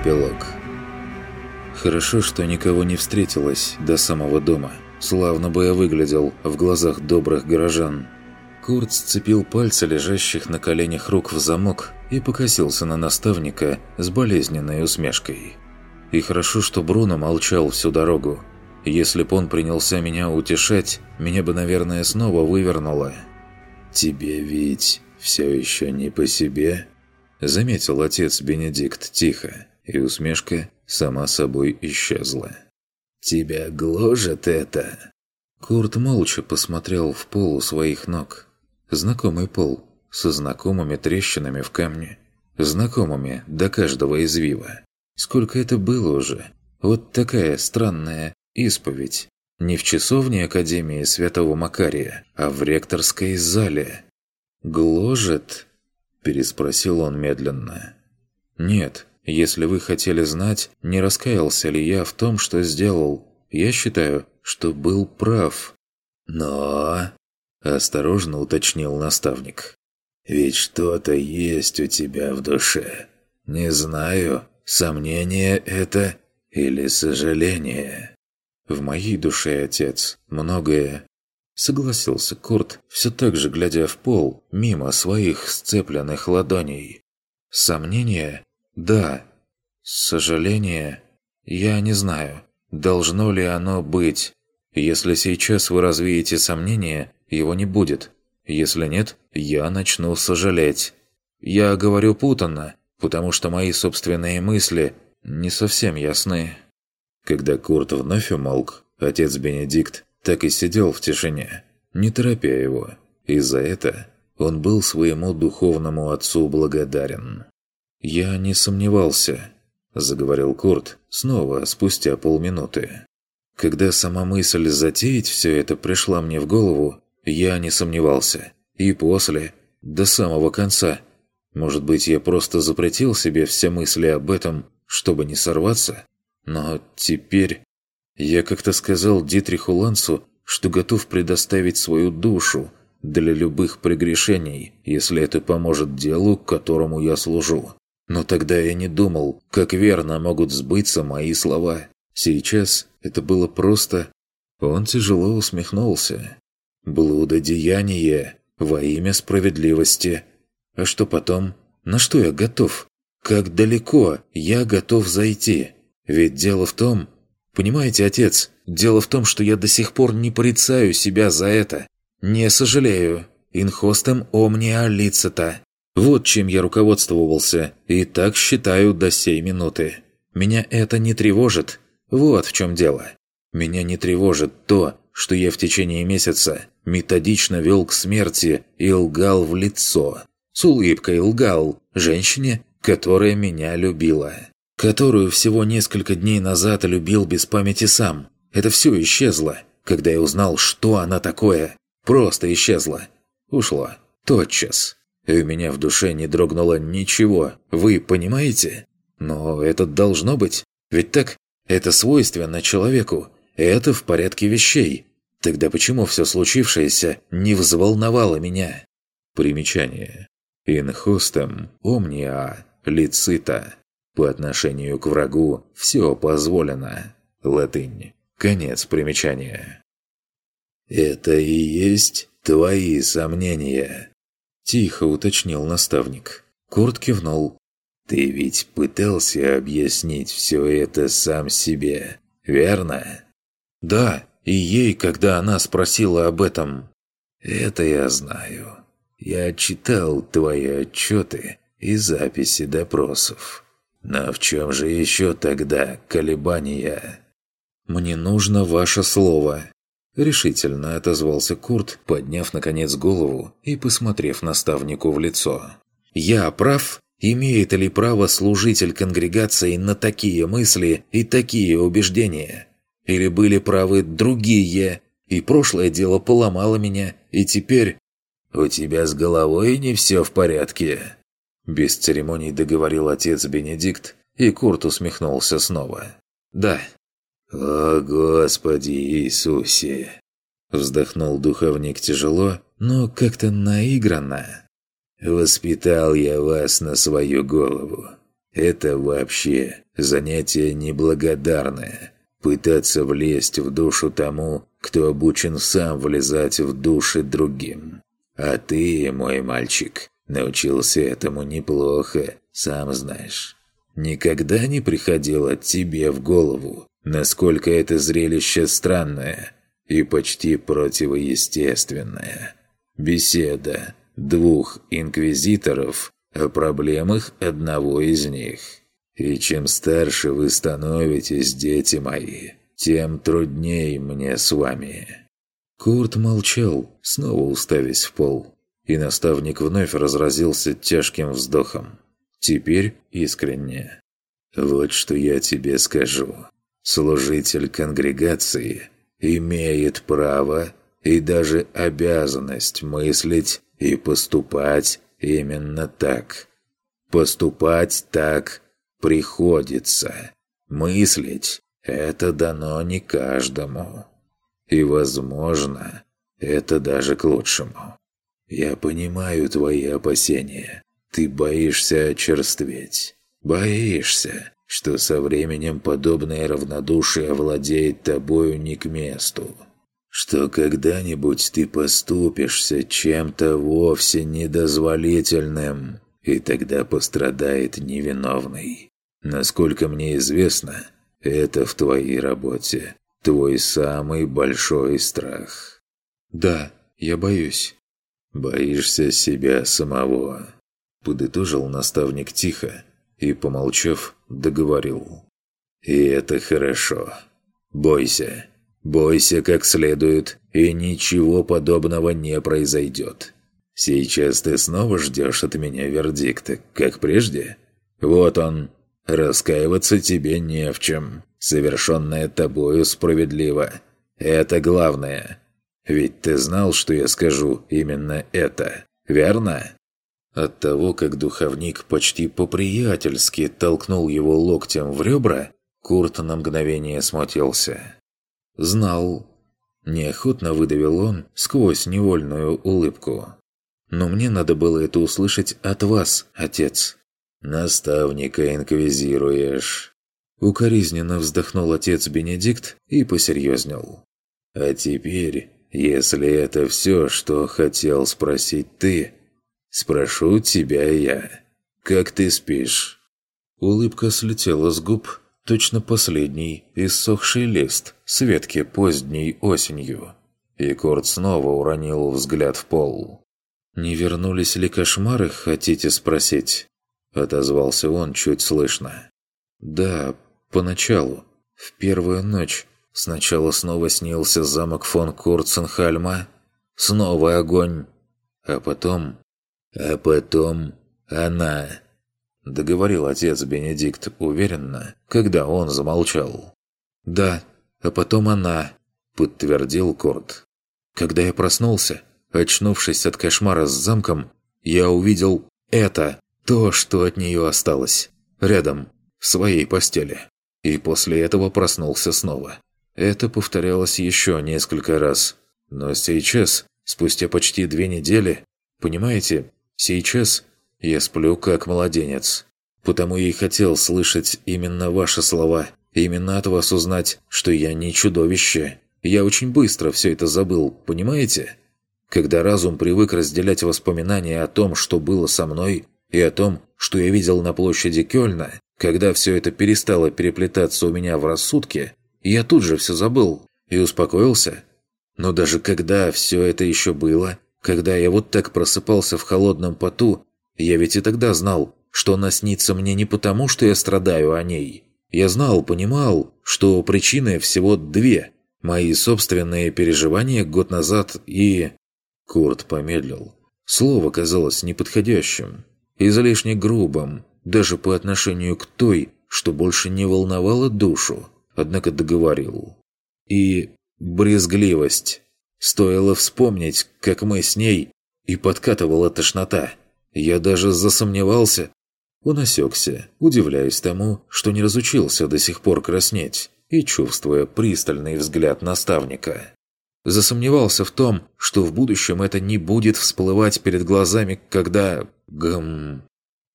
Эпилог Хорошо, что никого не встретилось до самого дома. Славно бы я выглядел в глазах добрых горожан. Курт сцепил пальцы лежащих на коленях рук в замок и покосился на наставника с болезненной усмешкой. И хорошо, что Бруно молчал всю дорогу. Если б он принялся меня утешать, меня бы, наверное, снова вывернуло. «Тебе ведь все еще не по себе?» Заметил отец Бенедикт тихо, и усмешка сама собой исчезла. «Тебя гложет это?» Курт молча посмотрел в пол у своих ног. Знакомый пол, со знакомыми трещинами в камне. Знакомыми до каждого извива. Сколько это было уже? Вот такая странная исповедь. Не в часовне Академии Святого Макария, а в ректорской зале. «Гложет?» – переспросил он медленно. «Нет, если вы хотели знать, не раскаялся ли я в том, что сделал, я считаю, что был прав». «Но...» – осторожно уточнил наставник. «Ведь что-то есть у тебя в душе. Не знаю, сомнение это или сожаление». «В моей душе, отец, многое Согласился Курт, все так же глядя в пол, мимо своих сцепленных ладоней. Сомнение? Да. Сожаление? Я не знаю, должно ли оно быть. Если сейчас вы развеете сомнение, его не будет. Если нет, я начну сожалеть. Я говорю путанно, потому что мои собственные мысли не совсем ясны. Когда Курт вновь умолк, отец Бенедикт так и сидел в тишине, не торопя его. И за это он был своему духовному отцу благодарен. «Я не сомневался», – заговорил Курт снова спустя полминуты. «Когда сама мысль затеять все это пришла мне в голову, я не сомневался. И после, до самого конца. Может быть, я просто запретил себе все мысли об этом, чтобы не сорваться? Но теперь я как-то сказал Дитриху Лансу, что готов предоставить свою душу для любых прегрешений, если это поможет делу, которому я служу. Но тогда я не думал, как верно могут сбыться мои слова. Сейчас это было просто... Он тяжело усмехнулся. Блудодеяние во имя справедливости. А что потом? На что я готов? Как далеко я готов зайти? Ведь дело в том, Понимаете, отец, дело в том, что я до сих пор не порицаю себя за это. Не сожалею. Инхостем омния лицета. Вот чем я руководствовался, и так считаю до сей минуты. Меня это не тревожит. Вот в чем дело. Меня не тревожит то, что я в течение месяца методично вел к смерти и лгал в лицо. С улыбкой лгал женщине, которая меня любила которую всего несколько дней назад любил без памяти сам. Это все исчезло, когда я узнал, что она такое. Просто исчезло. Ушло. Тотчас. И у меня в душе не дрогнуло ничего. Вы понимаете? Но это должно быть. Ведь так, это свойственно человеку. Это в порядке вещей. Тогда почему все случившееся не взволновало меня? Примечание. Инхустем омниа лицита. По отношению к врагу все позволено. Латынь. Конец примечания. «Это и есть твои сомнения?» Тихо уточнил наставник. Курт кивнул. «Ты ведь пытался объяснить все это сам себе, верно?» «Да, и ей, когда она спросила об этом». «Это я знаю. Я читал твои отчеты и записи допросов. Но в чем же еще тогда колебания? «Мне нужно ваше слово», – решительно отозвался Курт, подняв наконец голову и посмотрев наставнику в лицо. «Я прав? Имеет ли право служитель конгрегации на такие мысли и такие убеждения? Или были правы другие, и прошлое дело поломало меня, и теперь...» «У тебя с головой не все в порядке?» Без церемоний договорил отец Бенедикт, и Курт усмехнулся снова. «Да». «О, Господи Иисусе!» Вздохнул духовник тяжело, но как-то наигранно. «Воспитал я вас на свою голову. Это вообще Занятие неблагодарное. Пытаться влезть в душу тому, кто обучен сам влезать в души другим. А ты, мой мальчик, научился этому неплохо, сам знаешь. Никогда не приходило тебе в голову, насколько это зрелище странное и почти противоестественное. Беседа двух инквизиторов о проблемах одного из них. И чем старше вы становитесь, дети мои, тем трудней мне с вами». Курт молчал, снова уставясь в пол, и наставник вновь разразился тяжким вздохом. Теперь искренне. «Вот что я тебе скажу. Служитель конгрегации имеет право и даже обязанность мыслить и поступать именно так. Поступать так приходится. Мыслить – это дано не каждому. И, возможно, это даже к лучшему. Я понимаю твои опасения. Ты боишься очерстветь. Боишься, что со временем подобное равнодушие овладеет тобою не к месту. Что когда-нибудь ты поступишься чем-то вовсе недозволительным, и тогда пострадает невиновный. Насколько мне известно, это в твоей работе твой самый большой страх. Да, я боюсь. Боишься себя самого. Подытожил наставник тихо и, помолчав, договорил. «И это хорошо. Бойся. Бойся как следует, и ничего подобного не произойдет. Сейчас ты снова ждешь от меня вердикта, как прежде? Вот он. Раскаиваться тебе не в чем. Совершенное тобою справедливо. Это главное. Ведь ты знал, что я скажу именно это, верно?» От того, как духовник почти по-приятельски толкнул его локтем в ребра, Курт на мгновение смутился. «Знал». Неохотно выдавил он сквозь невольную улыбку. «Но мне надо было это услышать от вас, отец». «Наставника инквизируешь». Укоризненно вздохнул отец Бенедикт и посерьезнел. «А теперь, если это все, что хотел спросить ты, Спрошу тебя я. Как ты спишь?» Улыбка слетела с губ, точно последний иссохший лист с ветки поздней осенью. И Корт снова уронил взгляд в пол. «Не вернулись ли кошмары, хотите спросить?» Отозвался он чуть слышно. «Да, поначалу, в первую ночь. Сначала снова снился замок фон Курценхальма, снова огонь, а потом а потом она...» Договорил отец Бенедикт уверенно, когда он замолчал. «Да, а потом она...» – подтвердил Корт. «Когда я проснулся, очнувшись от кошмара с замком, я увидел это, то, что от нее осталось, рядом, в своей постели. И после этого проснулся снова. Это повторялось еще несколько раз. Но сейчас, спустя почти две недели, понимаете, Сейчас я сплю как младенец. Потому я и хотел слышать именно ваши слова, именно от вас узнать, что я не чудовище. Я очень быстро все это забыл, понимаете? Когда разум привык разделять воспоминания о том, что было со мной, и о том, что я видел на площади Кёльна, когда все это перестало переплетаться у меня в рассудке, я тут же все забыл и успокоился. Но даже когда все это еще было, когда я вот так просыпался в холодном поту, я ведь и тогда знал, что она снится мне не потому, что я страдаю о ней. Я знал, понимал, что причины всего две. Мои собственные переживания год назад и... Курт помедлил. Слово казалось неподходящим, излишне грубым, даже по отношению к той, что больше не волновало душу, однако договорил. И брезгливость. Стоило вспомнить, как мы с ней, и подкатывала тошнота. Я даже засомневался. Он осекся, удивляясь тому, что не разучился до сих пор краснеть, и чувствуя пристальный взгляд наставника. Засомневался в том, что в будущем это не будет всплывать перед глазами, когда... Гм...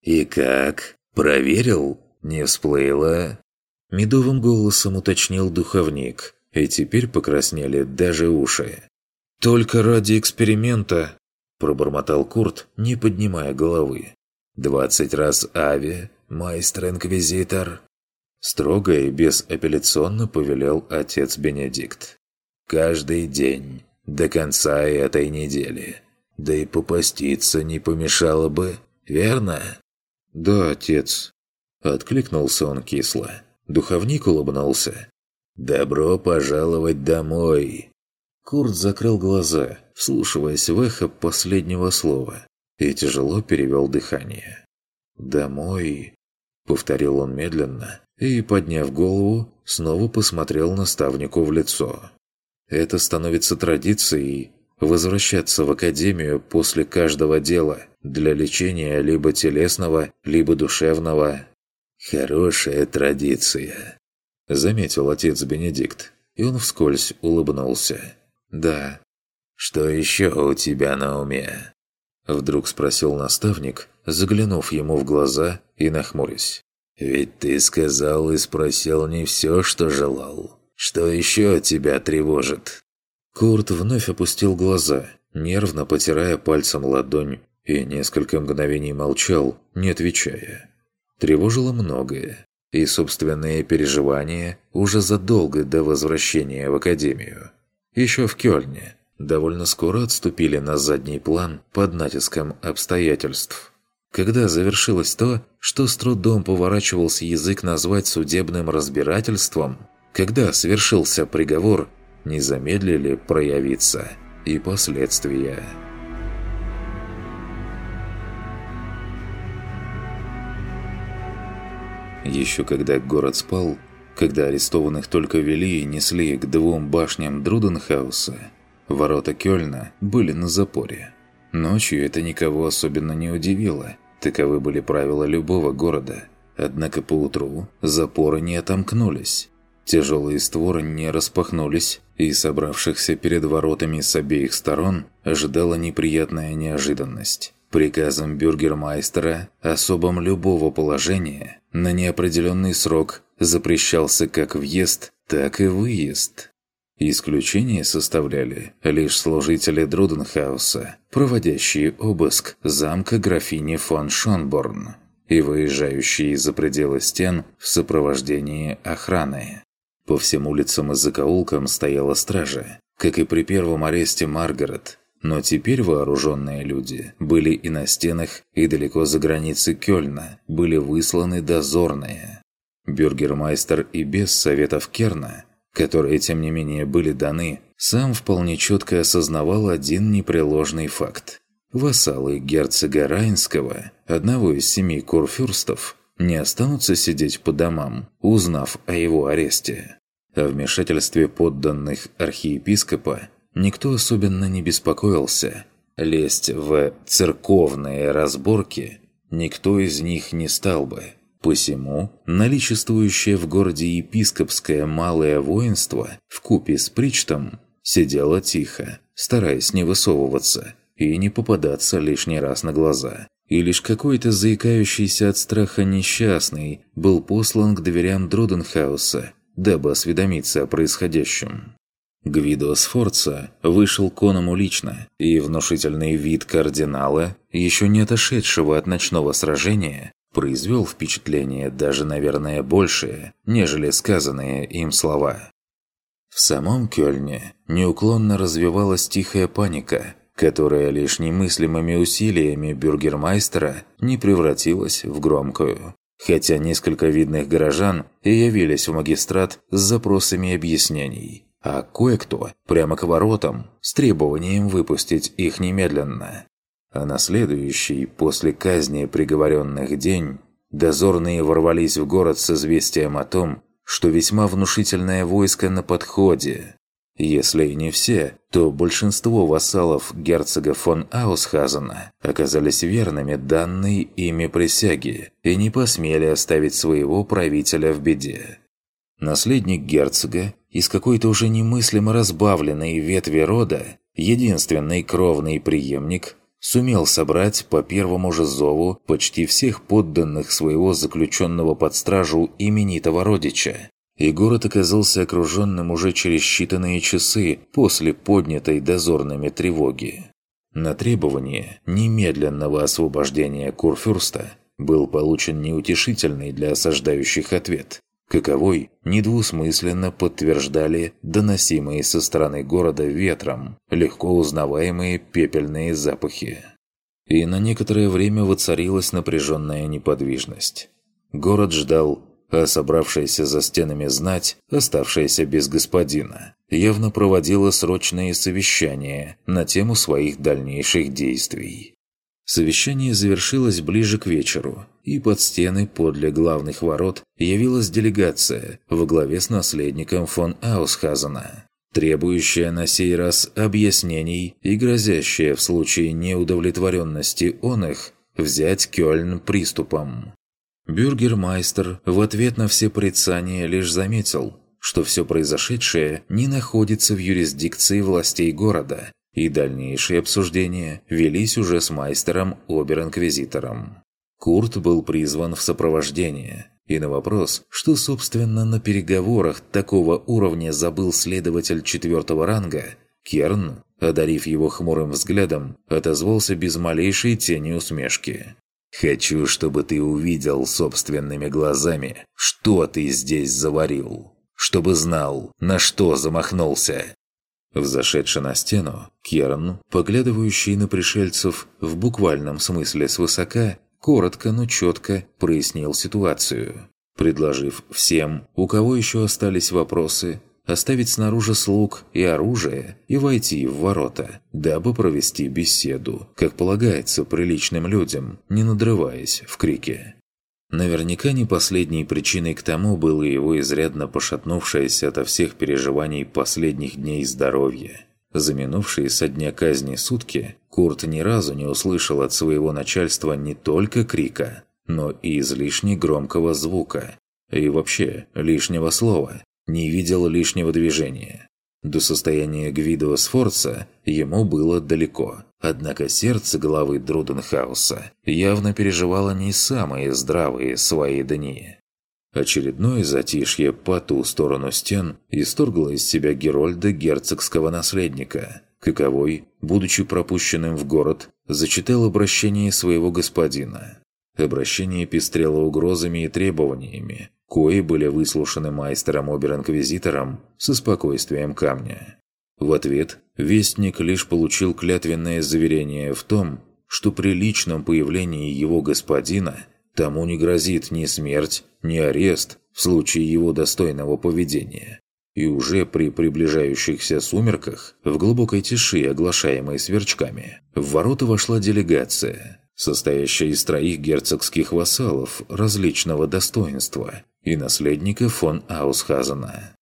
«И как? Проверил? Не всплыло?» Медовым голосом уточнил духовник, и теперь покраснели даже уши. «Только ради эксперимента!» – пробормотал Курт, не поднимая головы. «Двадцать раз Ави, майстер-инквизитор!» Строго и безапелляционно повелел отец Бенедикт. «Каждый день, до конца этой недели. Да и попаститься не помешало бы, верно?» «Да, отец», – откликнулся он кисло. Духовник улыбнулся. «Добро пожаловать домой!» Курт закрыл глаза, вслушиваясь в эхо последнего слова, и тяжело перевел дыхание. «Домой!» — повторил он медленно, и, подняв голову, снова посмотрел наставнику в лицо. «Это становится традицией возвращаться в академию после каждого дела для лечения либо телесного, либо душевного. Хорошая традиция», — заметил отец Бенедикт, и он вскользь улыбнулся. «Да». «Что еще у тебя на уме?» Вдруг спросил наставник, заглянув ему в глаза и нахмурясь. «Ведь ты сказал и спросил не все, что желал. Что еще тебя тревожит?» Курт вновь опустил глаза, нервно потирая пальцем ладонь, и несколько мгновений молчал, не отвечая. Тревожило многое, и собственные переживания уже задолго до возвращения в Академию еще в Кёльне, довольно скоро отступили на задний план под натиском обстоятельств. Когда завершилось то, что с трудом поворачивался язык назвать судебным разбирательством, когда свершился приговор, не замедлили проявиться и последствия. Еще когда город спал, когда арестованных только вели и несли к двум башням Друденхауса, ворота Кёльна были на запоре. Ночью это никого особенно не удивило. Таковы были правила любого города. Однако поутру запоры не отомкнулись. Тяжелые створы не распахнулись, и собравшихся перед воротами с обеих сторон ожидала неприятная неожиданность. Приказом бюргермайстера особом любого положения на неопределенный срок запрещался как въезд, так и выезд. Исключение составляли лишь служители Друденхауса, проводящие обыск замка графини фон Шонборн и выезжающие за пределы стен в сопровождении охраны. По всем улицам и закоулкам стояла стража, как и при первом аресте Маргарет, но теперь вооруженные люди были и на стенах, и далеко за границей Кёльна были высланы дозорные. Бюргермайстер и без советов Керна, которые тем не менее были даны, сам вполне четко осознавал один непреложный факт. Вассалы герцога Райнского, одного из семи курфюрстов, не останутся сидеть по домам, узнав о его аресте. О вмешательстве подданных архиепископа никто особенно не беспокоился. Лезть в церковные разборки никто из них не стал бы. Посему наличествующее в городе епископское малое воинство в купе с Причтом сидело тихо, стараясь не высовываться и не попадаться лишний раз на глаза. И лишь какой-то заикающийся от страха несчастный был послан к дверям Друденхауса, дабы осведомиться о происходящем. Гвидо Сфорца вышел к оному лично, и внушительный вид кардинала, еще не отошедшего от ночного сражения, произвел впечатление даже, наверное, большее, нежели сказанные им слова. В самом Кёльне неуклонно развивалась тихая паника, которая лишь немыслимыми усилиями бюргермайстера не превратилась в громкую. Хотя несколько видных горожан и явились в магистрат с запросами объяснений, а кое-кто прямо к воротам с требованием выпустить их немедленно. А на следующий, после казни приговоренных день, дозорные ворвались в город с известием о том, что весьма внушительное войско на подходе. Если и не все, то большинство вассалов герцога фон Аусхазена оказались верными данной ими присяги и не посмели оставить своего правителя в беде. Наследник герцога из какой-то уже немыслимо разбавленной ветви рода, единственный кровный преемник, сумел собрать по первому же зову почти всех подданных своего заключенного под стражу именитого родича. И город оказался окруженным уже через считанные часы после поднятой дозорными тревоги. На требование немедленного освобождения Курфюрста был получен неутешительный для осаждающих ответ, каковой недвусмысленно подтверждали доносимые со стороны города ветром легко узнаваемые пепельные запахи. И на некоторое время воцарилась напряженная неподвижность. Город ждал, а собравшаяся за стенами знать, оставшаяся без господина, явно проводила срочные совещания на тему своих дальнейших действий. Совещание завершилось ближе к вечеру, и под стены подле главных ворот явилась делегация во главе с наследником фон Аусхазена, требующая на сей раз объяснений и грозящая в случае неудовлетворенности он их взять Кёльн приступом. Бюргермайстер в ответ на все порицания лишь заметил, что все произошедшее не находится в юрисдикции властей города и дальнейшие обсуждения велись уже с майстером Обер-инквизитором. Курт был призван в сопровождение, и на вопрос, что, собственно, на переговорах такого уровня забыл следователь четвертого ранга, Керн, одарив его хмурым взглядом, отозвался без малейшей тени усмешки. «Хочу, чтобы ты увидел собственными глазами, что ты здесь заварил, чтобы знал, на что замахнулся, Взошедший на стену, Керн, поглядывающий на пришельцев в буквальном смысле свысока, коротко, но четко прояснил ситуацию, предложив всем, у кого еще остались вопросы, оставить снаружи слуг и оружие и войти в ворота, дабы провести беседу, как полагается приличным людям, не надрываясь в крике. Наверняка не последней причиной к тому было его изрядно пошатнувшееся ото всех переживаний последних дней здоровье. За минувшие со дня казни сутки Курт ни разу не услышал от своего начальства не только крика, но и излишне громкого звука. И вообще, лишнего слова, не видел лишнего движения. До состояния Гвидо Сфорца ему было далеко. Однако сердце главы Друденхауса явно переживало не самые здравые свои дни. Очередное затишье по ту сторону стен исторгло из себя Герольда герцогского наследника, каковой, будучи пропущенным в город, зачитал обращение своего господина. Обращение пестрело угрозами и требованиями, кои были выслушаны майстером Обер-инквизитором со спокойствием камня. В ответ Вестник лишь получил клятвенное заверение в том, что при личном появлении его господина тому не грозит ни смерть, ни арест в случае его достойного поведения. И уже при приближающихся сумерках, в глубокой тиши, оглашаемой сверчками, в ворота вошла делегация, состоящая из троих герцогских вассалов различного достоинства и наследника фон Аусхазена.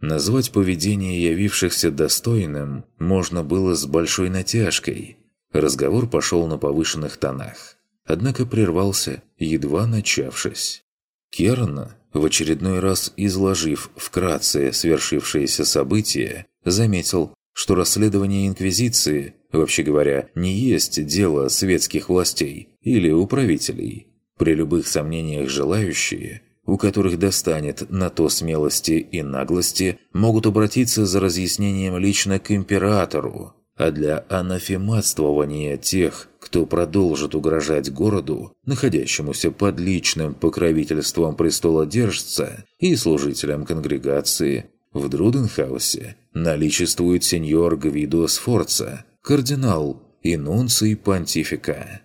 Назвать поведение явившихся достойным можно было с большой натяжкой. Разговор пошел на повышенных тонах, однако прервался, едва начавшись. Керн, в очередной раз изложив вкратце свершившееся события, заметил, что расследование Инквизиции, вообще говоря, не есть дело светских властей или управителей. При любых сомнениях желающие, у которых достанет на то смелости и наглости, могут обратиться за разъяснением лично к императору, а для анафематствования тех, кто продолжит угрожать городу, находясся под личным покровительством престолодержца и служителям конгрегации, в Друденхаусе наличествует сеньор Гвидо Сфорца, кардинал и нунций понтифика.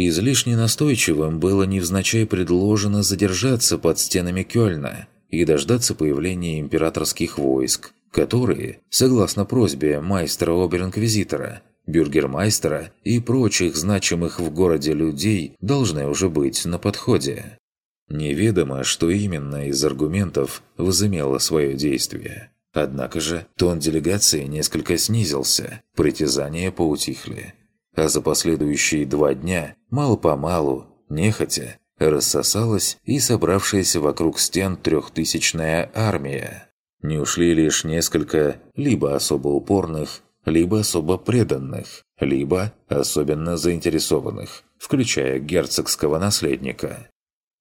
Излишне настойчивым было невзначай предложено задержаться под стенами Кёльна и дождаться появления императорских войск, которые, согласно просьбе майстра обер-инквизитора, бюргермайстера и прочих значимых в городе людей, должны уже быть на подходе. Неведомо, что именно из аргументов возымело свое действие. Однако же тон делегации несколько снизился, притязания поутихли. А за последующие два дня, мало-помалу, нехотя, рассосалась и собравшаяся вокруг стен трехтысячная армия. Не ушли лишь несколько либо особо упорных, либо особо преданных, либо особенно заинтересованных, включая герцогского наследника.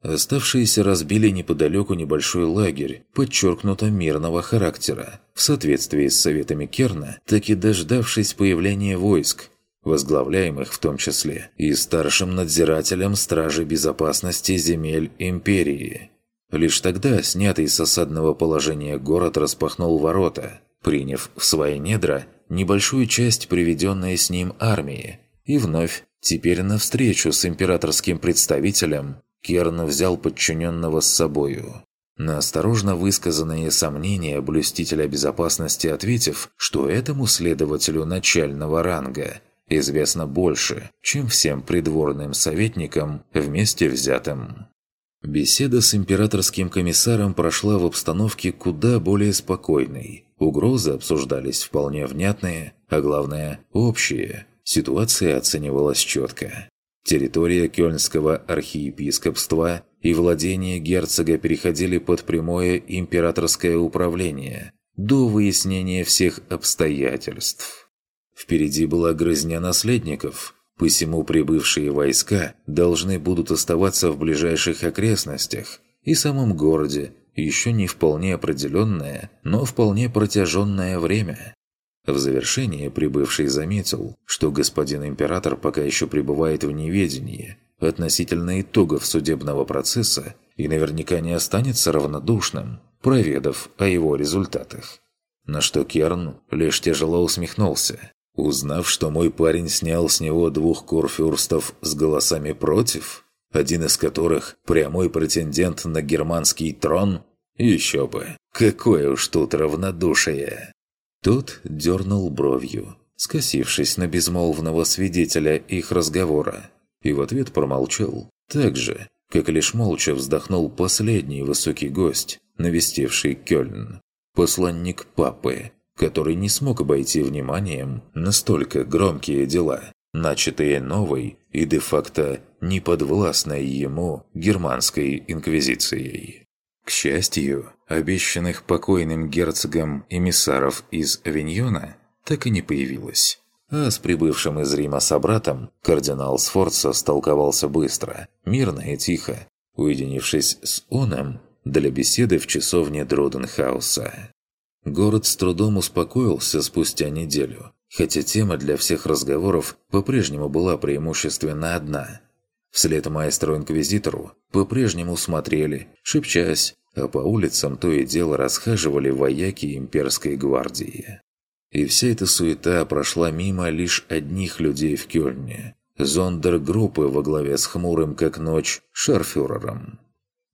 Оставшиеся разбили неподалеку небольшой лагерь, подчеркнуто мирного характера, в соответствии с советами Керна, так и дождавшись появления войск, возглавляемых в том числе и старшим надзирателем Стражи Безопасности земель Империи. Лишь тогда снятый с осадного положения город распахнул ворота, приняв в свои недра небольшую часть приведенной с ним армии, и вновь, теперь навстречу с императорским представителем, Керн взял подчиненного с собою. На осторожно высказанные сомнения блюстителя безопасности ответив, что этому следователю начального ранга известно больше, чем всем придворным советникам вместе взятым. Беседа с императорским комиссаром прошла в обстановке куда более спокойной. Угрозы обсуждались вполне внятные, а главное – общие. Ситуация оценивалась четко. Территория Кёльнского архиепископства и владения герцога переходили под прямое императорское управление до выяснения всех обстоятельств. Впереди была грызня наследников, посему прибывшие войска должны будут оставаться в ближайших окрестностях и самом городе еще не вполне определенное, но вполне протяженное время. В завершение прибывший заметил, что господин император пока еще пребывает в неведении относительно итогов судебного процесса и наверняка не останется равнодушным, проведав о его результатах. На что Керн лишь тяжело усмехнулся, узнав, что мой парень снял с него двух курфюрстов с голосами «против», один из которых – прямой претендент на германский трон, еще бы, какое уж тут равнодушие. Тот дернул бровью, скосившись на безмолвного свидетеля их разговора, и в ответ промолчал, так же, как лишь молча вздохнул последний высокий гость, навестивший Кёльн, посланник папы, который не смог обойти вниманием настолько громкие дела, начатые новой и де-факто неподвластной ему германской инквизицией. К счастью, обещанных покойным герцогом эмиссаров из Авиньона так и не появилось. А с прибывшим из Рима собратом кардинал Сфорца столковался быстро, мирно и тихо, уединившись с оном для беседы в часовне Друденхауса. Город с трудом успокоился спустя неделю, хотя тема для всех разговоров по-прежнему была преимущественно одна – Вслед маэстру-инквизитору по-прежнему смотрели, шепчась, а по улицам то и дело расхаживали вояки имперской гвардии. И вся эта суета прошла мимо лишь одних людей в Кёльне – зондергруппы во главе с хмурым как ночь шарфюрером.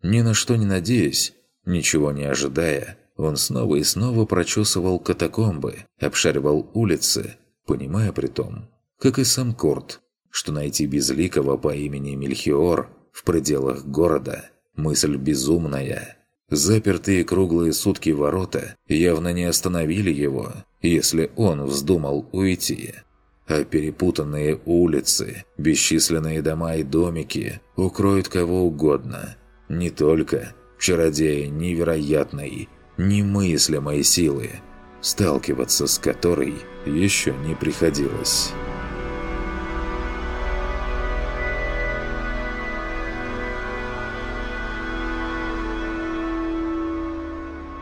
Ни на что не надеясь, ничего не ожидая, он снова и снова прочесывал катакомбы, обшаривал улицы, понимая при том, как и сам Курт, что найти безликого по имени Мельхиор в пределах города – мысль безумная. Запертые круглые сутки ворота явно не остановили его, если он вздумал уйти. А перепутанные улицы, бесчисленные дома и домики укроют кого угодно. Не только чародея невероятной, немыслимой силы, сталкиваться с которой еще не приходилось.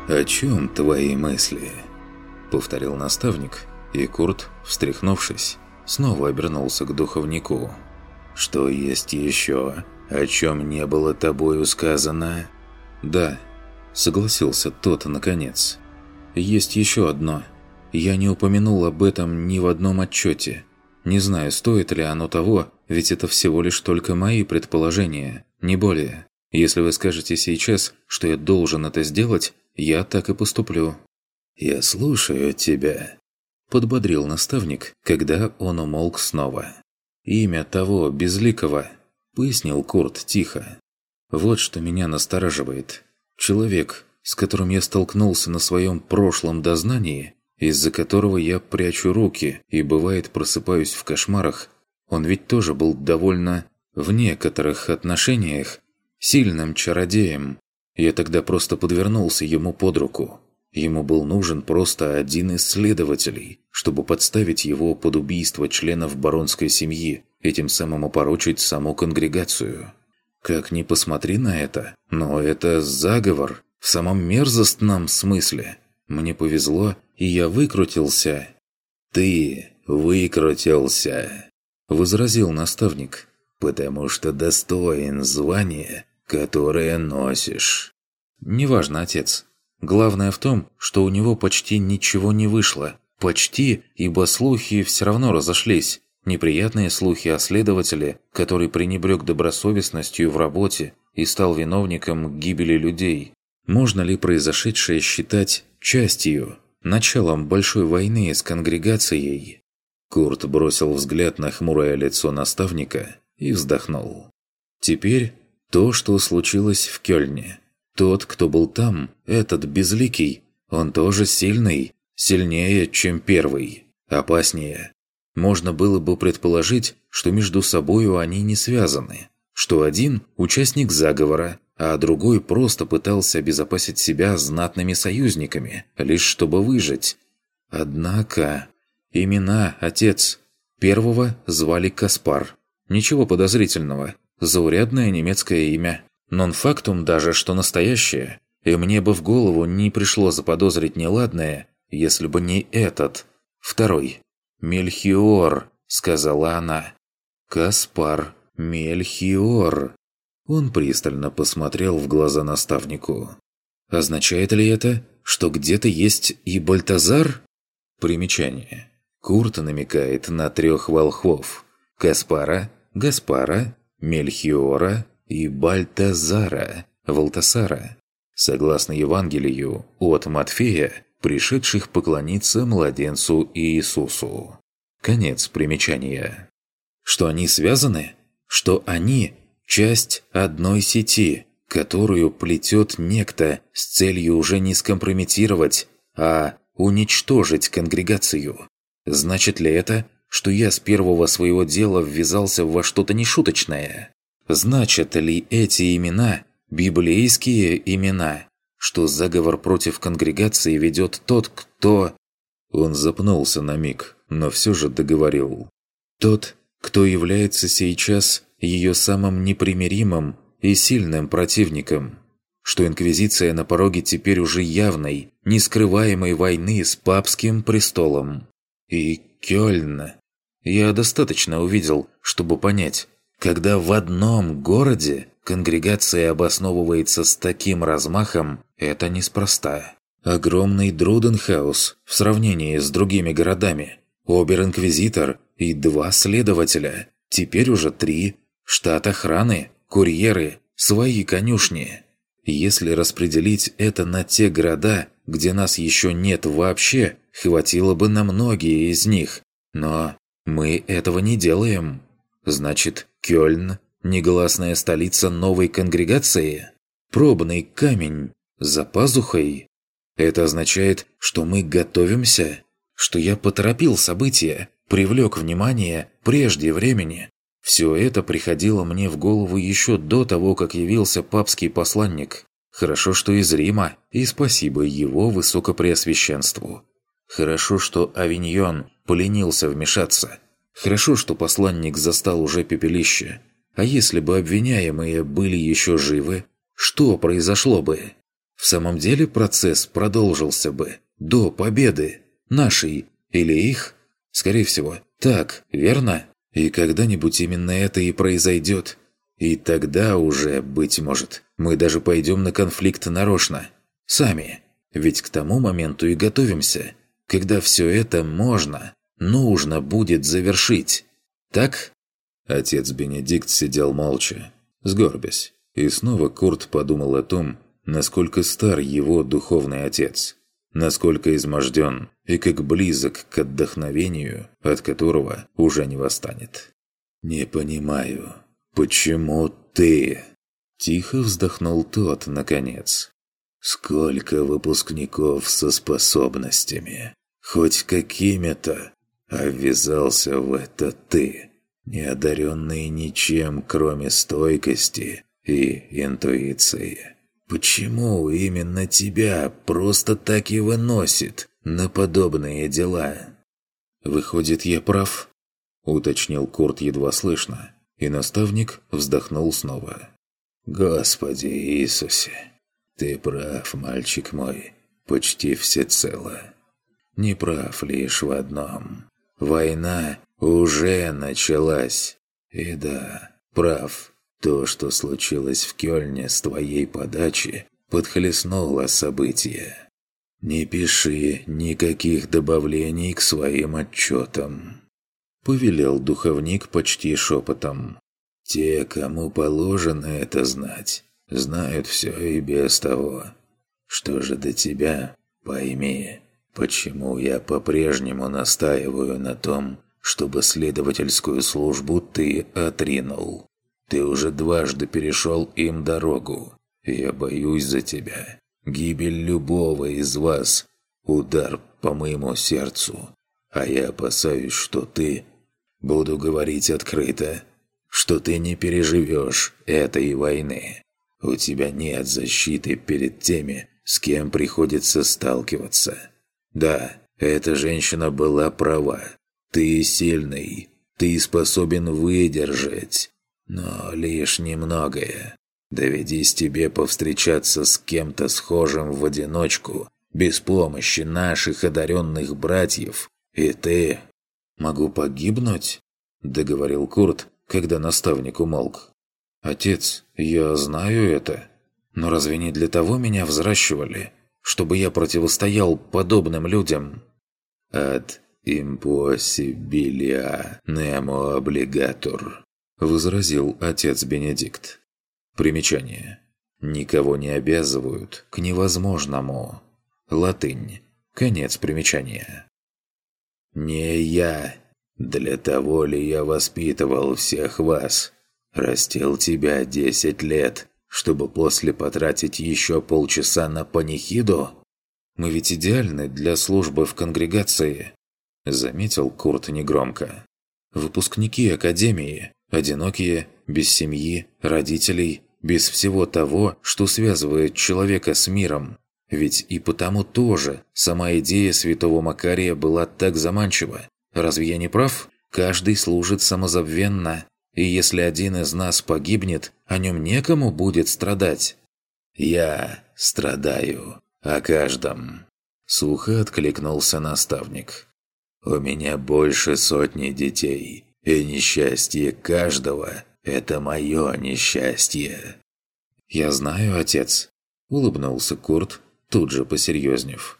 «О чем твои мысли?» – повторил наставник, и Курт, встряхнувшись, снова обернулся к духовнику. «Что есть еще? О чем не было тобою сказано?» «Да», – согласился тот наконец. «Есть еще одно. Я не упомянул об этом ни в одном отчете. Не знаю, стоит ли оно того, ведь это всего лишь только мои предположения, не более. Если вы скажете сейчас, что я должен это сделать, я так и поступлю». «Я слушаю тебя», – подбодрил наставник, когда он умолк снова. «Имя того, безликого», – пояснил Курт тихо. «Вот что меня настораживает. Человек, с которым я столкнулся на своем прошлом дознании, из-за которого я прячу руки и, бывает, просыпаюсь в кошмарах, он ведь тоже был довольно, в некоторых отношениях, сильным чародеем, я тогда просто подвернулся ему под руку. Ему был нужен просто один из следователей, чтобы подставить его под убийство членов баронской семьи и тем самым опорочить саму конгрегацию. Как ни посмотри на это, но это заговор в самом мерзостном смысле. Мне повезло, и я выкрутился. «Ты выкрутился», – возразил наставник, «потому что достоин звания, которое носишь». «Неважно, отец. Главное в том, что у него почти ничего не вышло. Почти, ибо слухи все равно разошлись. Неприятные слухи о следователе, который пренебрег добросовестностью в работе и стал виновником гибели людей. Можно ли произошедшее считать частью, началом большой войны с конгрегацией? Курт бросил взгляд на хмурое лицо наставника и вздохнул. Теперь то, что случилось в Кёльне. Тот, кто был там, этот безликий, он тоже сильный, сильнее, чем первый, опаснее. Можно было бы предположить, что между собою они не связаны, что один – участник заговора, а другой просто пытался обезопасить себя знатными союзниками, лишь чтобы выжить. Однако... Имена, отец. Первого звали Каспар. Ничего подозрительного. Заурядное немецкое имя. Нон-фактум даже, что настоящее. И мне бы в голову не пришло заподозрить неладное, если бы не этот. Второй. «Мельхиор», — сказала она. «Каспар Мельхиор». Он пристально посмотрел в глаза наставнику. «Означает ли это, что где-то есть и Бальтазар?» Примечание. Курт намекает на трех волхвов – Каспара, Гаспара, Мельхиора и Бальтазара, Валтасара. Согласно Евангелию от Матфея, пришедших поклониться младенцу Иисусу. Конец примечания. Что они связаны? Что они – часть одной сети, которую плетет некто с целью уже не скомпрометировать, а уничтожить конгрегацию. Значит ли это, что я с первого своего дела ввязался во что-то нешуточное? Значит ли эти имена библейские имена, что заговор против конгрегации ведет тот, кто... Он запнулся на миг, но все же договорил. Тот, кто является сейчас ее самым непримиримым и сильным противником. Что Инквизиция на пороге теперь уже явной, нескрываемой войны с папским престолом. И Кёльн. Я достаточно увидел, чтобы понять, когда в одном городе конгрегация обосновывается с таким размахом, это неспроста. Огромный Друденхаус в сравнении с другими городами. Обер-инквизитор и два следователя. Теперь уже три. Штат охраны, курьеры, свои конюшни. Если распределить это на те города, где нас еще нет вообще, хватило бы на многие из них. Но мы этого не делаем. Значит, Кёльн – негласная столица новой конгрегации? Пробный камень за пазухой? Это означает, что мы готовимся? Что я поторопил события, привлек внимание прежде времени? Все это приходило мне в голову еще до того, как явился папский посланник. Хорошо, что из Рима, и спасибо его высокопреосвященству. Хорошо, что Авиньон поленился вмешаться – Хорошо, что посланник застал уже пепелище. А если бы обвиняемые были еще живы, что произошло бы? В самом деле процесс продолжился бы до победы, нашей или их? Скорее всего, так, верно? И когда-нибудь именно это и произойдет. И тогда уже, быть может, мы даже пойдем на конфликт нарочно. Сами. Ведь к тому моменту и готовимся, когда все это можно нужно будет завершить. Так?» Отец Бенедикт сидел молча, сгорбясь. И снова Курт подумал о том, насколько стар его духовный отец, насколько изможден и как близок к отдохновению, от которого уже не восстанет. «Не понимаю, почему ты?» Тихо вздохнул тот, наконец. «Сколько выпускников со способностями, хоть какими-то, а ввязался в это ты, не одаренный ничем, кроме стойкости и интуиции. Почему именно тебя просто так и выносит на подобные дела?» «Выходит, я прав?» – уточнил Курт едва слышно, и наставник вздохнул снова. «Господи Иисусе, ты прав, мальчик мой, почти всецело. Не прав лишь в одном. Война уже началась. И да, прав, то, что случилось в Кёльне с твоей подачи, подхлестнуло события. Не пиши никаких добавлений к своим отчетам. Повелел духовник почти шепотом. Те, кому положено это знать, знают все и без того. Что же до тебя, пойми, почему я по-прежнему настаиваю на том, чтобы следовательскую службу ты отринул. Ты уже дважды перешел им дорогу. Я боюсь за тебя. Гибель любого из вас – удар по моему сердцу. А я опасаюсь, что ты, буду говорить открыто, что ты не переживешь этой войны. У тебя нет защиты перед теми, с кем приходится сталкиваться. Да, эта женщина была права. Ты сильный, ты способен выдержать, но лишь немногое. Доведись тебе повстречаться с кем-то схожим в одиночку, без помощи наших одаренных братьев, и ты... «Могу погибнуть?» – договорил Курт, когда наставник умолк. «Отец, я знаю это. Но разве не для того меня взращивали, чтобы я противостоял подобным людям?» «От импосибилия немо облигатор», – возразил отец Бенедикт. Примечание. Никого не обязывают к невозможному. Латынь. Конец примечания. «Не я. Для того ли я воспитывал всех вас? Растил тебя десять лет, чтобы после потратить еще полчаса на панихиду? Мы ведь идеальны для службы в конгрегации», – заметил Курт негромко. «Выпускники Академии, одинокие, без семьи, родителей, без всего того, что связывает человека с миром. Ведь и потому тоже сама идея святого Макария была так заманчива. Разве я не прав? Каждый служит самозабвенно, и если один из нас погибнет, о нем некому будет страдать. «Я страдаю о каждом», – сухо откликнулся наставник. «У меня больше сотни детей, и несчастье каждого – это мое несчастье». «Я знаю, отец», – улыбнулся Курт, тут же посерьезнев.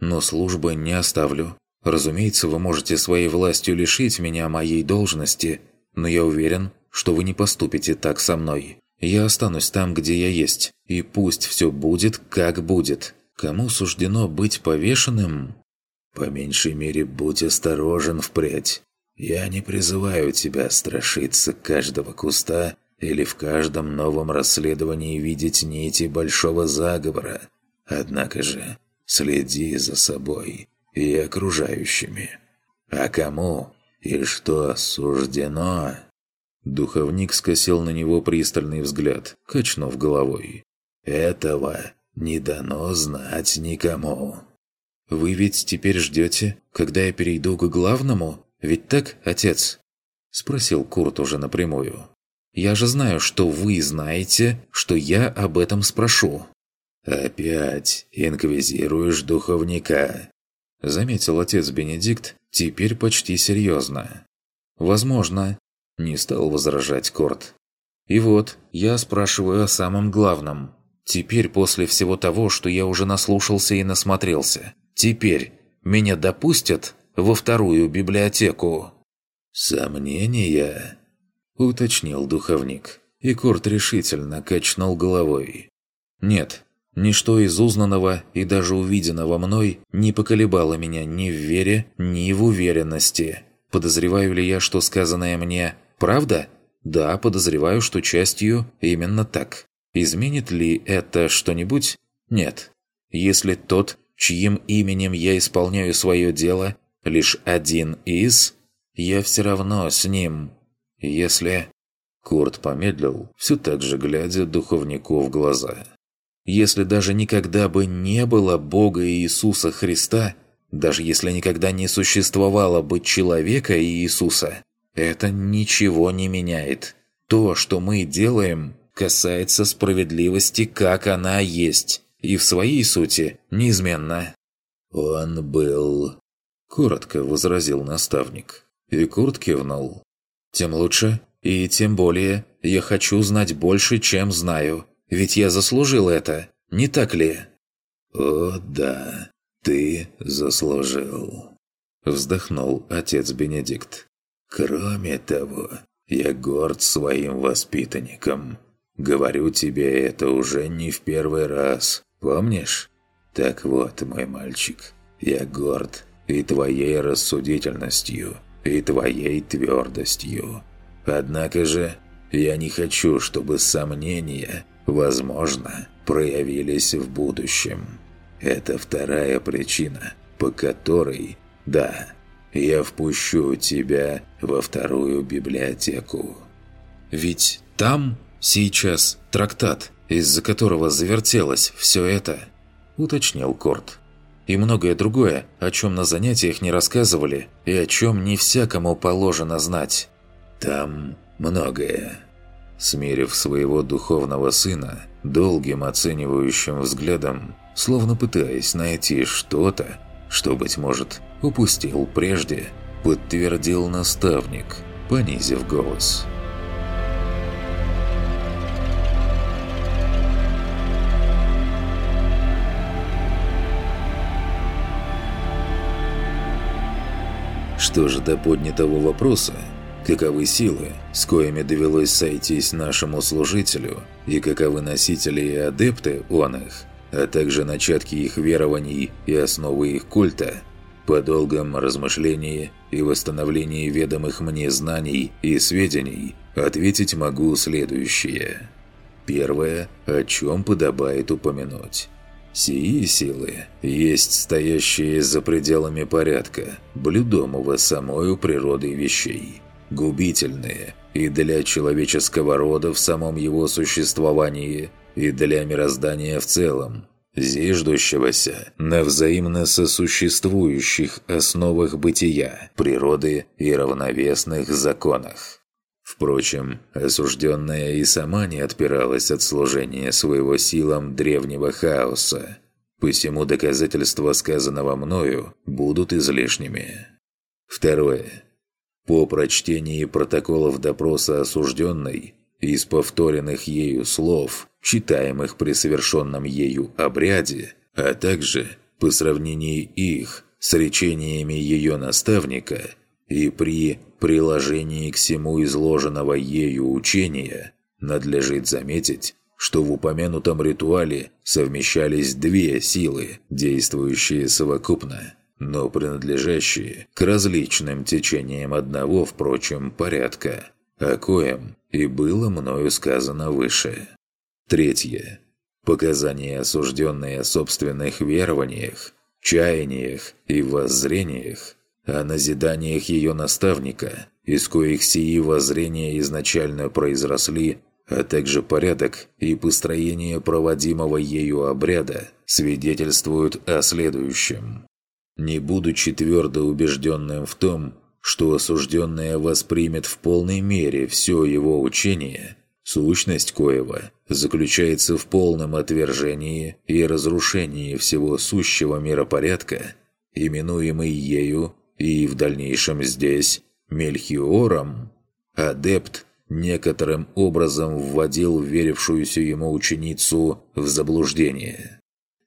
«Но службы не оставлю. Разумеется, вы можете своей властью лишить меня моей должности, но я уверен, что вы не поступите так со мной. Я останусь там, где я есть, и пусть все будет, как будет. Кому суждено быть повешенным?» «По меньшей мере, будь осторожен впредь. Я не призываю тебя страшиться каждого куста или в каждом новом расследовании видеть нити большого заговора. Однако же, следи за собой и окружающими. А кому и что суждено?» Духовник скосил на него пристальный взгляд, качнув головой. «Этого не дано знать никому». «Вы ведь теперь ждете, когда я перейду к главному?» Ведь так, отец?» – спросил Курт уже напрямую. «Я же знаю, что вы знаете, что я об этом спрошу». «Опять инквизируешь духовника», – заметил отец Бенедикт, теперь почти серьезно. «Возможно», – не стал возражать Корт. «И вот, я спрашиваю о самом главном. Теперь, после всего того, что я уже наслушался и насмотрелся, теперь меня допустят во вторую библиотеку». «Сомнения?» – уточнил духовник, и Курт решительно качнул головой. «Нет, ничто из узнанного и даже увиденного мной не поколебало меня ни в вере, ни в уверенности. Подозреваю ли я, что сказанное мне правда? Да, подозреваю, что частью именно так. Изменит ли это что-нибудь? Нет. Если тот, чьим именем я исполняю свое дело, лишь один из, я все равно с ним. Если... Курт помедлил, все так же глядя духовнику в глаза. Если даже никогда бы не было Бога Иисуса Христа, даже если никогда не существовало бы человека и Иисуса, это ничего не меняет. То, что мы делаем, касается справедливости, как она есть, и в своей сути неизменно. «Он был...» – коротко возразил наставник. И Курт кивнул. «Тем лучше, и тем более я хочу знать больше, чем знаю. Ведь я заслужил это, не так ли?» «О, да, ты заслужил», – вздохнул отец Бенедикт. «Кроме того, я горд своим воспитанником. Говорю тебе это уже не в первый раз, помнишь? Так вот, мой мальчик, я горд и твоей рассудительностью, и твоей твердостью. Однако же я не хочу, чтобы сомнения, возможно, проявились в будущем. Это вторая причина, по которой, да, я впущу тебя во вторую библиотеку. Ведь там сейчас трактат, из-за которого завертелось все это, уточнил Корт. И многое другое, о чем на занятиях не рассказывали и о чем не всякому положено знать. Там многое. Смерив своего духовного сына долгим оценивающим взглядом, словно пытаясь найти что-то, что, быть может, упустил прежде, подтвердил наставник, понизив голос. Что же до поднятого вопроса, каковы силы, с коими довелось сойтись нашему служителю, и каковы носители и адепты он их, а также начатки их верований и основы их культа, по долгом размышлении и восстановлении ведомых мне знаний и сведений ответить могу следующее. Первое, о чем подобает упомянуть. Сии силы есть стоящие за пределами порядка, блюдомого самою природой вещей, губительные и для человеческого рода в самом его существовании, и для мироздания в целом, зиждущегося на взаимно сосуществующих основах бытия, природы и равновесных законах. Впрочем, осужденная и сама не отпиралась от служения своего силам древнего хаоса. Посему доказательства сказанного мною будут излишними. Второе. По прочтении протоколов допроса осужденной, из повторенных ею слов, читаемых при совершенном ею обряде, а также по сравнении их с речениями ее наставника и при приложении к всему изложенного ею учения, надлежит заметить, что в упомянутом ритуале совмещались две силы, действующие совокупно, но принадлежащие к различным течениям одного, впрочем, порядка, о коем и было мною сказано выше. Третье. Показания, осужденные о собственных верованиях, чаяниях и воззрениях, о назиданиях ее наставника, из коих сии воззрения изначально произросли, а также порядок и построение проводимого ею обряда свидетельствуют о следующем. Не будучи твердо убежденным в том, что осужденное воспримет в полной мере все его учение, сущность коего заключается в полном отвержении и разрушении всего сущего миропорядка, именуемый ею и в дальнейшем здесь Мельхиором, адепт некоторым образом вводил верившуюся ему ученицу в заблуждение.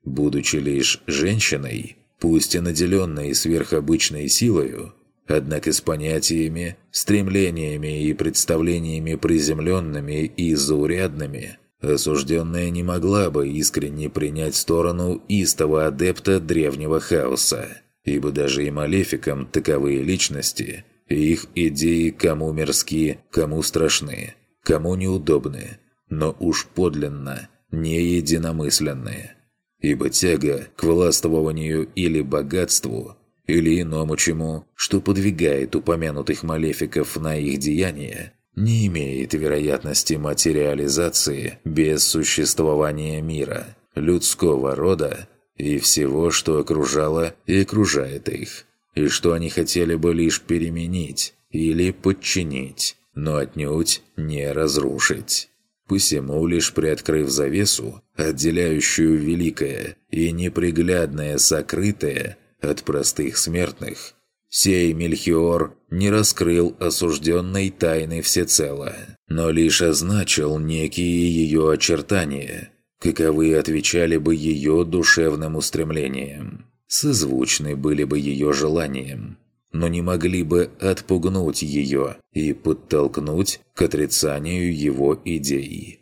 Будучи лишь женщиной, пусть и наделенной сверхобычной силою, однако с понятиями, стремлениями и представлениями приземленными и заурядными, осужденная не могла бы искренне принять сторону истого адепта древнего хаоса ибо даже и малефикам таковые личности, и их идеи кому мирские, кому страшны, кому неудобны, но уж подлинно не единомысленные. Ибо тяга к властвованию или богатству, или иному чему, что подвигает упомянутых малефиков на их деяния, не имеет вероятности материализации без существования мира, людского рода и всего, что окружало и окружает их, и что они хотели бы лишь переменить или подчинить, но отнюдь не разрушить. Посему, лишь приоткрыв завесу, отделяющую великое и неприглядное сокрытое от простых смертных, сей Мельхиор не раскрыл осужденной тайны всецело, но лишь означил некие ее очертания, каковы отвечали бы ее душевным устремлениям, созвучны были бы ее желаниям, но не могли бы отпугнуть ее и подтолкнуть к отрицанию его идей.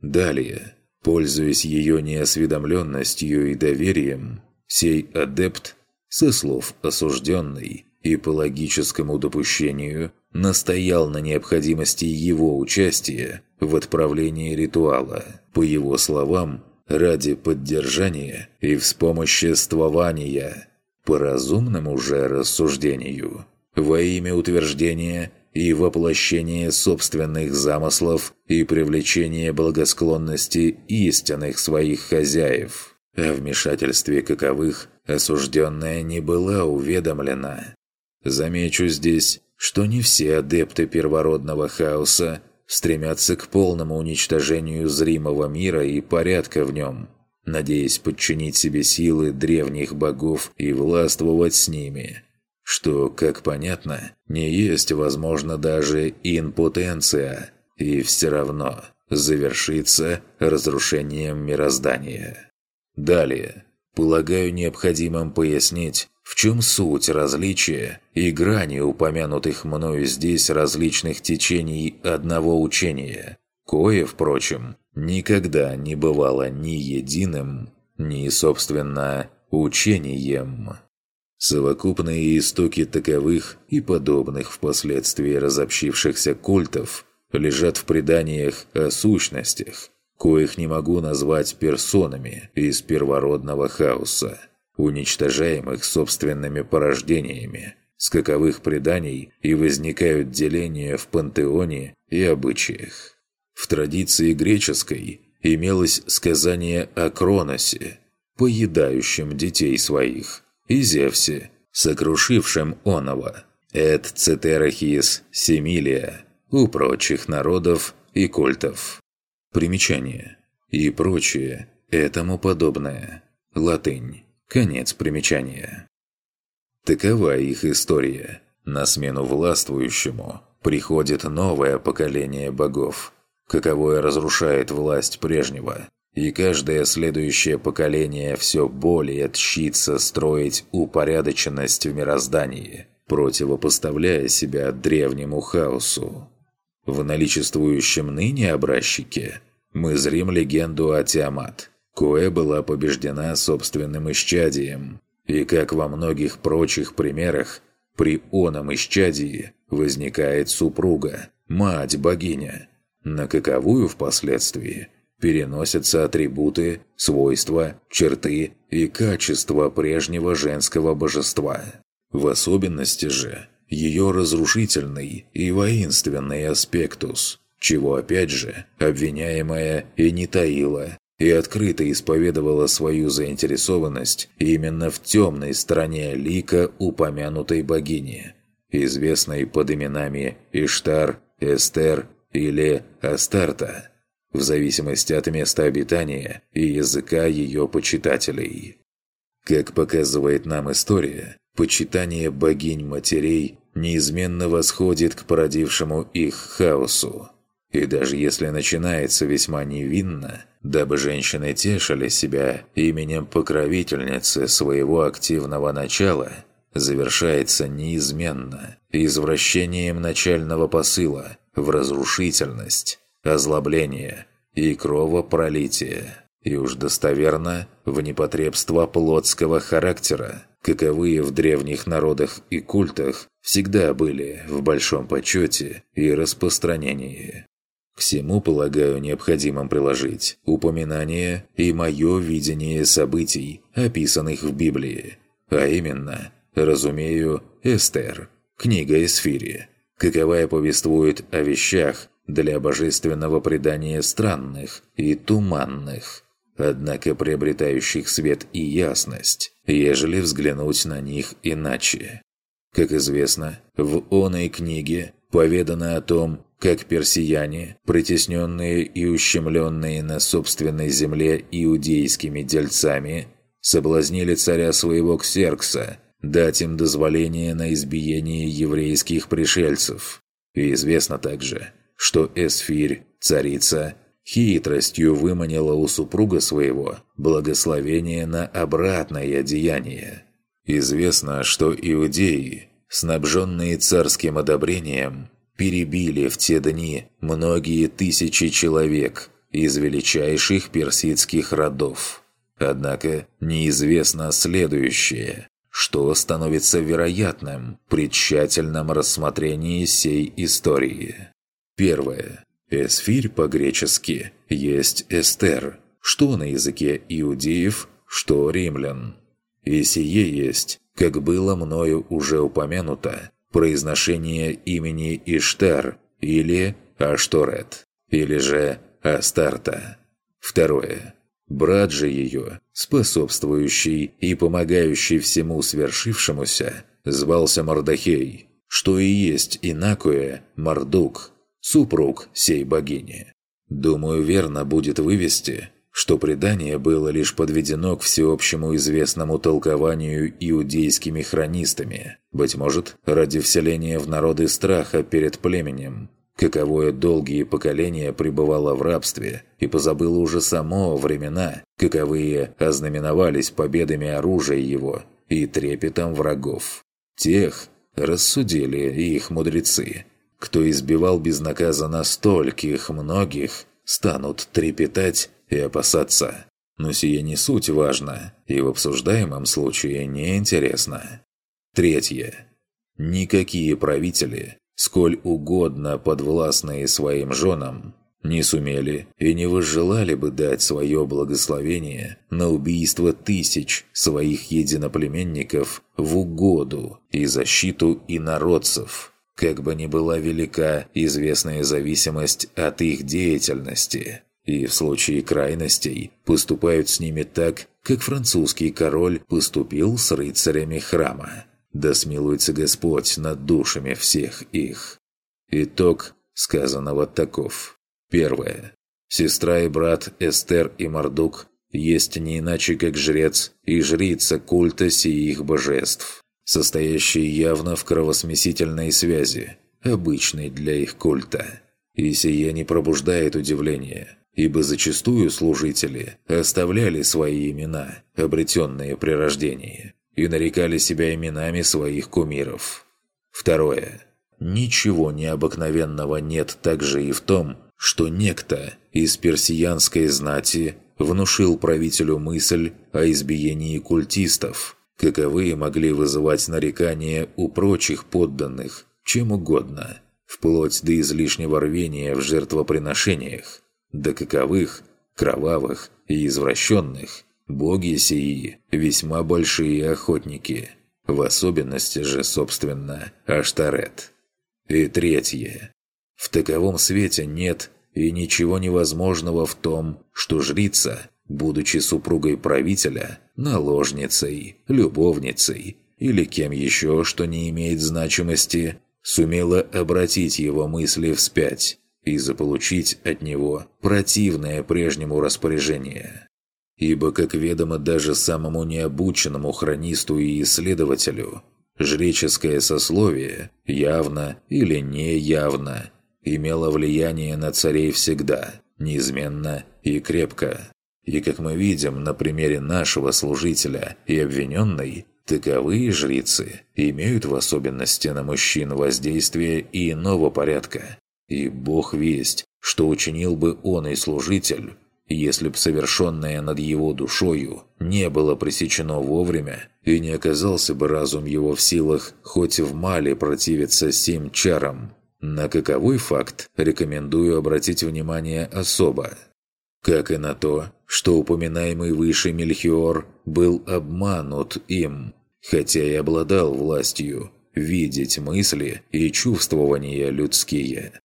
Далее, пользуясь ее неосведомленностью и доверием, сей адепт, со слов осужденный и по логическому допущению, настоял на необходимости его участия в отправлении ритуала, по его словам, ради поддержания и вспомоществования – по разумному же рассуждению, во имя утверждения и воплощения собственных замыслов и привлечения благосклонности истинных своих хозяев. О вмешательстве каковых осужденная не была уведомлена. Замечу здесь, что не все адепты первородного хаоса стремятся к полному уничтожению зримого мира и порядка в нем – надеясь подчинить себе силы древних богов и властвовать с ними. Что, как понятно, не есть, возможно, даже импотенция, и все равно завершится разрушением мироздания. Далее, полагаю необходимым пояснить, в чем суть различия и грани упомянутых мною здесь различных течений одного учения, кое, впрочем, никогда не бывало ни единым, ни, собственно, учением. Совокупные истоки таковых и подобных впоследствии разобщившихся культов лежат в преданиях о сущностях, коих не могу назвать персонами из первородного хаоса, уничтожаемых собственными порождениями, с каковых преданий и возникают деления в пантеоне и обычаях. В традиции греческой имелось сказание о Кроносе, поедающем детей своих, и Зевсе, сокрушившем оного, эт цетерахис семилия, у прочих народов и культов. Примечание. И прочее, этому подобное. Латынь. Конец примечания. Такова их история. На смену властвующему приходит новое поколение богов – каковое разрушает власть прежнего, и каждое следующее поколение все более тщится строить упорядоченность в мироздании, противопоставляя себя древнему хаосу. В наличествующем ныне образчике мы зрим легенду о Тиамат, кое была побеждена собственным исчадием, и как во многих прочих примерах, при оном исчадии возникает супруга, мать-богиня – на каковую впоследствии переносятся атрибуты, свойства, черты и качества прежнего женского божества. В особенности же ее разрушительный и воинственный аспектус, чего опять же обвиняемая и не таила, и открыто исповедовала свою заинтересованность именно в темной стороне лика упомянутой богини, известной под именами Иштар, Эстер или Астарта, в зависимости от места обитания и языка ее почитателей. Как показывает нам история, почитание богинь-матерей неизменно восходит к породившему их хаосу. И даже если начинается весьма невинно, дабы женщины тешили себя именем покровительницы своего активного начала, завершается неизменно извращением начального посыла в разрушительность, озлобление и кровопролитие, и уж достоверно в непотребство плотского характера, каковые в древних народах и культах всегда были в большом почете и распространении. Всему, полагаю, необходимым приложить упоминание и мое видение событий, описанных в Библии, а именно, разумею, Эстер, книга Эсфири, каковая повествует о вещах для божественного предания странных и туманных, однако приобретающих свет и ясность, ежели взглянуть на них иначе. Как известно, в оной книге поведано о том, как персияне, притесненные и ущемленные на собственной земле иудейскими дельцами, соблазнили царя своего Ксеркса дать им дозволение на избиение еврейских пришельцев. И известно также, что Эсфирь, царица, хитростью выманила у супруга своего благословение на обратное деяние. Известно, что иудеи, снабженные царским одобрением, перебили в те дни многие тысячи человек из величайших персидских родов. Однако неизвестно следующее, что становится вероятным при тщательном рассмотрении сей истории. Первое. Эсфирь по-гречески есть Эстер, что на языке иудеев, что римлян. И сие есть, как было мною уже упомянуто, произношение имени Иштар или Ашторет, или же Астарта. Второе. Брат же ее, способствующий и помогающий всему свершившемуся, звался Мардахей, что и есть инакое Мардук, супруг сей богини. Думаю, верно будет вывести, что предание было лишь подведено к всеобщему известному толкованию иудейскими хронистами, быть может, ради вселения в народы страха перед племенем, каковое долгие поколения пребывало в рабстве и позабыло уже само времена, каковые ознаменовались победами оружия его и трепетом врагов. Тех рассудили их мудрецы – кто избивал безнаказанно стольких многих, станут трепетать и опасаться. Но сие не суть важно, и в обсуждаемом случае не интересно. Третье. Никакие правители, сколь угодно подвластные своим женам, не сумели и не возжелали бы дать свое благословение на убийство тысяч своих единоплеменников в угоду и защиту инородцев – как бы ни была велика известная зависимость от их деятельности, и в случае крайностей поступают с ними так, как французский король поступил с рыцарями храма. Да смилуется Господь над душами всех их. Итог сказанного таков. Первое. Сестра и брат Эстер и Мардук есть не иначе, как жрец и жрица культа сих божеств состоящие явно в кровосмесительной связи, обычной для их культа. И сие не пробуждает удивления, ибо зачастую служители оставляли свои имена, обретенные при рождении, и нарекали себя именами своих кумиров. Второе. Ничего необыкновенного нет также и в том, что некто из персиянской знати внушил правителю мысль о избиении культистов – каковые могли вызывать нарекания у прочих подданных, чем угодно, вплоть до излишнего рвения в жертвоприношениях, до каковых, кровавых и извращенных, боги сии весьма большие охотники, в особенности же, собственно, Аштарет. И третье. В таковом свете нет и ничего невозможного в том, что жрица – будучи супругой правителя, наложницей, любовницей или кем еще, что не имеет значимости, сумела обратить его мысли вспять и заполучить от него противное прежнему распоряжение. Ибо, как ведомо даже самому необученному хронисту и исследователю, жреческое сословие, явно или неявно, имело влияние на царей всегда, неизменно и крепко. И как мы видим на примере нашего служителя и обвиненной, таковые жрицы имеют в особенности на мужчин воздействие и иного порядка. И Бог весть, что учинил бы он и служитель, если б совершенное над его душою не было пресечено вовремя, и не оказался бы разум его в силах хоть в мале противиться сим чарам. На каковой факт рекомендую обратить внимание особо как и на то, что упоминаемый выше Мельхиор был обманут им, хотя и обладал властью видеть мысли и чувствования людские.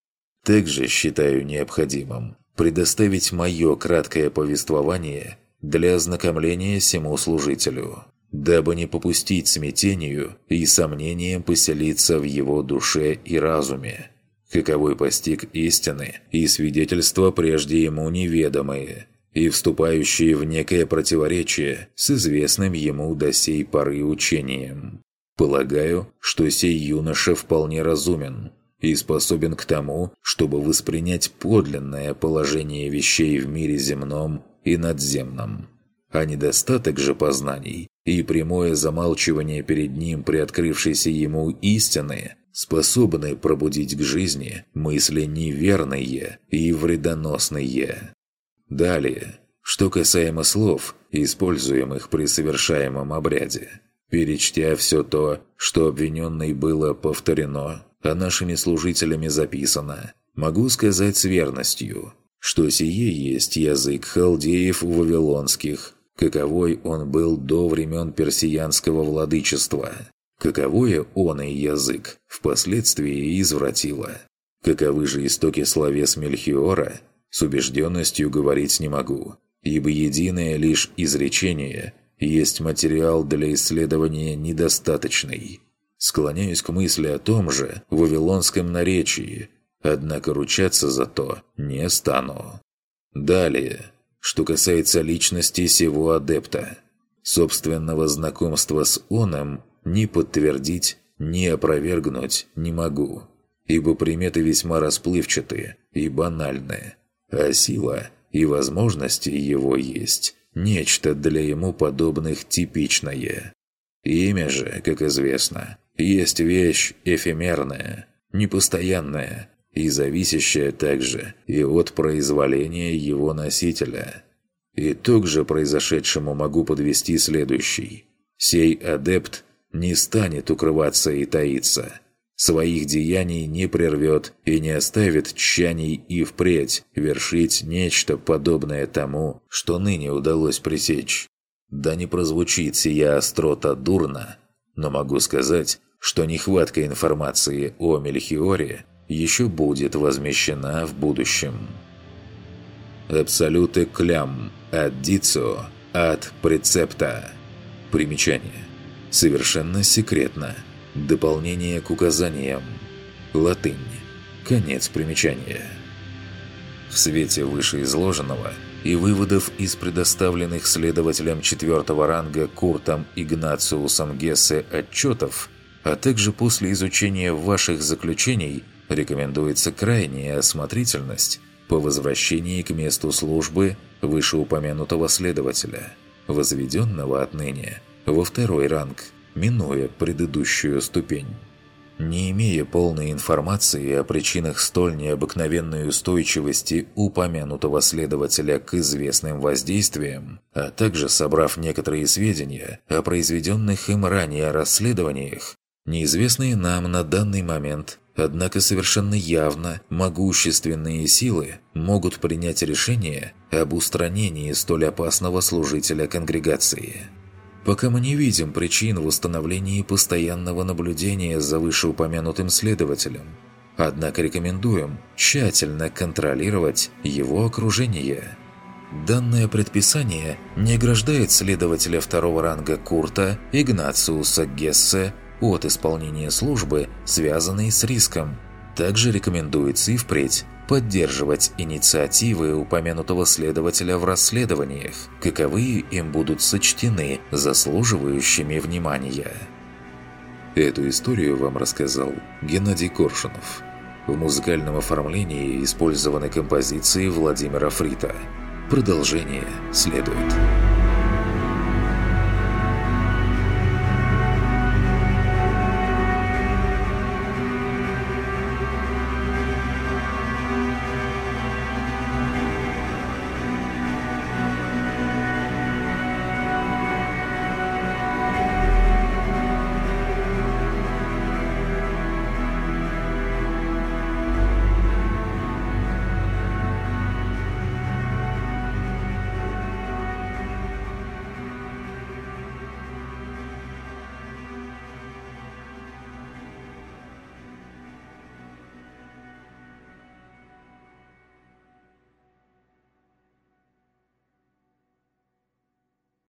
Также считаю необходимым предоставить мое краткое повествование для ознакомления всему служителю, дабы не попустить смятению и сомнениям поселиться в его душе и разуме, каковой постиг истины и свидетельства прежде ему неведомые, и вступающие в некое противоречие с известным ему до сей поры учением. Полагаю, что сей юноша вполне разумен и способен к тому, чтобы воспринять подлинное положение вещей в мире земном и надземном. А недостаток же познаний и прямое замалчивание перед ним приоткрывшейся ему истины способны пробудить к жизни мысли неверные и вредоносные. Далее, что касаемо слов, используемых при совершаемом обряде. Перечтя все то, что обвиненной было повторено, а нашими служителями записано, могу сказать с верностью, что сие есть язык халдеев вавилонских, каковой он был до времен персиянского владычества, каковое он и язык впоследствии извратило. Каковы же истоки словес Мельхиора – с убежденностью говорить не могу, ибо единое лишь изречение есть материал для исследования недостаточный. Склоняюсь к мысли о том же вавилонском наречии, однако ручаться за то не стану. Далее, что касается личности сего адепта. Собственного знакомства с оном ни подтвердить, ни опровергнуть не могу, ибо приметы весьма расплывчатые и банальные – а сила и возможности его есть нечто для ему подобных типичное. Имя же, как известно, есть вещь эфемерная, непостоянная и зависящая также и от произволения его носителя. Итог же произошедшему могу подвести следующий. Сей адепт не станет укрываться и таиться – своих деяний не прервет и не оставит тщаний и впредь вершить нечто подобное тому, что ныне удалось пресечь. Да не прозвучит сия острота дурно, но могу сказать, что нехватка информации о Мельхиоре еще будет возмещена в будущем. Абсолюты клям от дицо от прецепта. Примечание. Совершенно секретно – Дополнение к указаниям. Латынь. Конец примечания. В свете вышеизложенного и выводов из предоставленных следователям четвертого ранга Куртом Игнациусом Гессе отчетов, а также после изучения ваших заключений, рекомендуется крайняя осмотрительность по возвращении к месту службы вышеупомянутого следователя, возведенного отныне во второй ранг – минуя предыдущую ступень. Не имея полной информации о причинах столь необыкновенной устойчивости упомянутого следователя к известным воздействиям, а также собрав некоторые сведения о произведенных им ранее расследованиях, неизвестные нам на данный момент, однако совершенно явно могущественные силы могут принять решение об устранении столь опасного служителя конгрегации – пока мы не видим причин в установлении постоянного наблюдения за вышеупомянутым следователем. Однако рекомендуем тщательно контролировать его окружение. Данное предписание не ограждает следователя второго ранга Курта Игнациуса Гессе от исполнения службы, связанной с риском. Также рекомендуется и впредь поддерживать инициативы упомянутого следователя в расследованиях, каковые им будут сочтены заслуживающими внимания. Эту историю вам рассказал Геннадий Коршунов. В музыкальном оформлении использованы композиции Владимира Фрита. Продолжение следует.